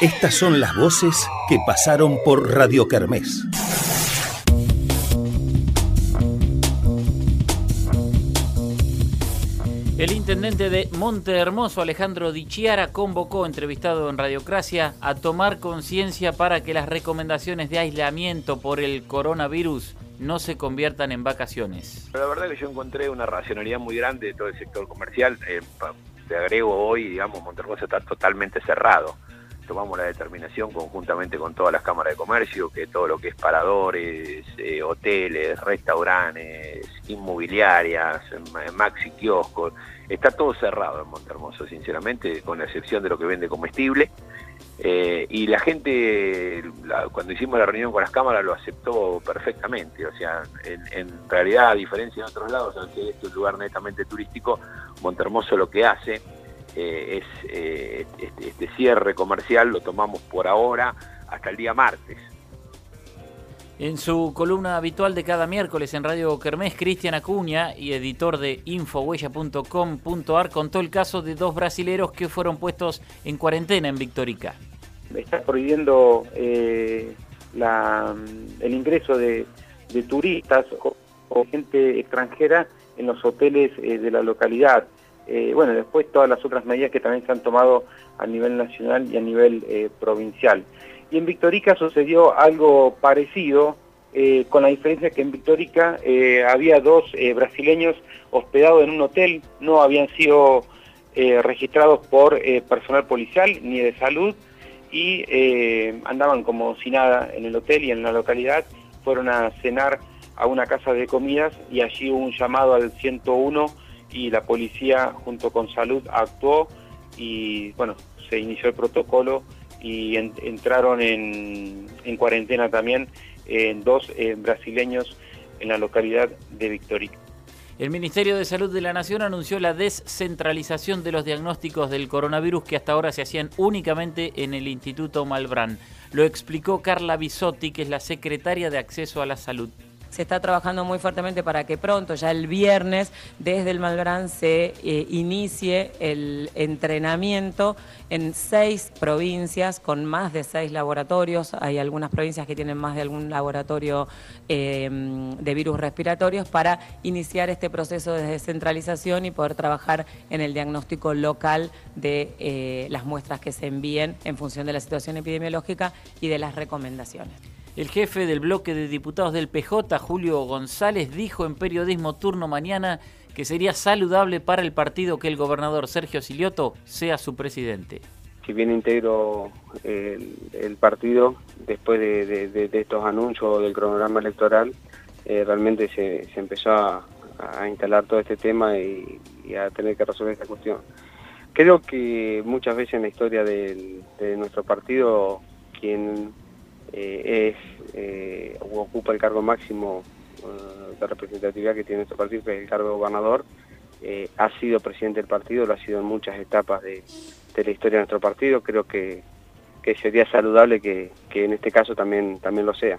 Estas son las voces que pasaron por Radio Kermés. El intendente de Monte Hermoso, Alejandro Dichiara, convocó, entrevistado en Radiocracia, a tomar conciencia para que las recomendaciones de aislamiento por el coronavirus no se conviertan en vacaciones. La verdad que yo encontré una racionalidad muy grande de todo el sector comercial. Eh, te agrego hoy, digamos, Monte Hermoso está totalmente cerrado tomamos la determinación conjuntamente con todas las cámaras de comercio que todo lo que es paradores, eh, hoteles, restaurantes, inmobiliarias, maxi kioscos, está todo cerrado en Montermoso, sinceramente, con la excepción de lo que vende comestible. Eh, y la gente, cuando hicimos la reunión con las cámaras, lo aceptó perfectamente. O sea, en, realidad, a diferencia de otros lados, aunque este es un lugar netamente turístico, Montermoso lo que hace eh, es eh, este, este, cierre comercial lo tomamos por ahora hasta el día martes. En su columna habitual de cada miércoles en Radio Kermés, Cristian Acuña y editor de infohuella.com.ar contó el caso de dos brasileros que fueron puestos en cuarentena en Victorica. Está prohibiendo eh, el ingreso de, turistas o, gente extranjera en los hoteles de la localidad. Eh, bueno, después todas las otras medidas que también se han tomado a nivel nacional y a nivel eh, provincial. Y en Victorica sucedió algo parecido, eh, con la diferencia que en Victorica había dos brasileños hospedados en un hotel, no habían sido registrados por personal policial ni de salud y andaban como si nada en el hotel y en la localidad, fueron a cenar a una casa de comidas y allí hubo un llamado al 101 y la policía junto con salud actuó y bueno, se inició el protocolo y entraron en, cuarentena también en dos eh, brasileños en la localidad de Victoria. El Ministerio de Salud de la Nación anunció la descentralización de los diagnósticos del coronavirus que hasta ahora se hacían únicamente en el Instituto Malbrán. Lo explicó Carla Bisotti, que es la secretaria de Acceso a la Salud se está trabajando muy fuertemente para que pronto, ya el viernes, desde el Malbrán se eh, inicie el entrenamiento en seis provincias con más de seis laboratorios. Hay algunas provincias que tienen más de algún laboratorio em, de virus respiratorios para iniciar este proceso de descentralización y poder trabajar en el diagnóstico local de eh, las muestras que se envíen en función de la situación epidemiológica y de las recomendaciones. El jefe del bloque de diputados del PJ, Julio González, dijo en Periodismo Turno Mañana que sería saludable para el partido que el gobernador Sergio Silioto sea su presidente. Si bien integro el, partido después de, estos anuncios del cronograma electoral, eh, realmente se, empezó a, instalar todo este tema y, a tener que resolver esta cuestión. Creo que muchas veces en la historia de nuestro partido, quien eh, es eh, ocupa el cargo máximo eh, de representatividad que tiene nuestro partido, que es el cargo de gobernador, ha sido presidente del partido, lo ha sido en muchas etapas de, la historia de nuestro partido, creo que, sería saludable que, que, en este caso también, también lo sea.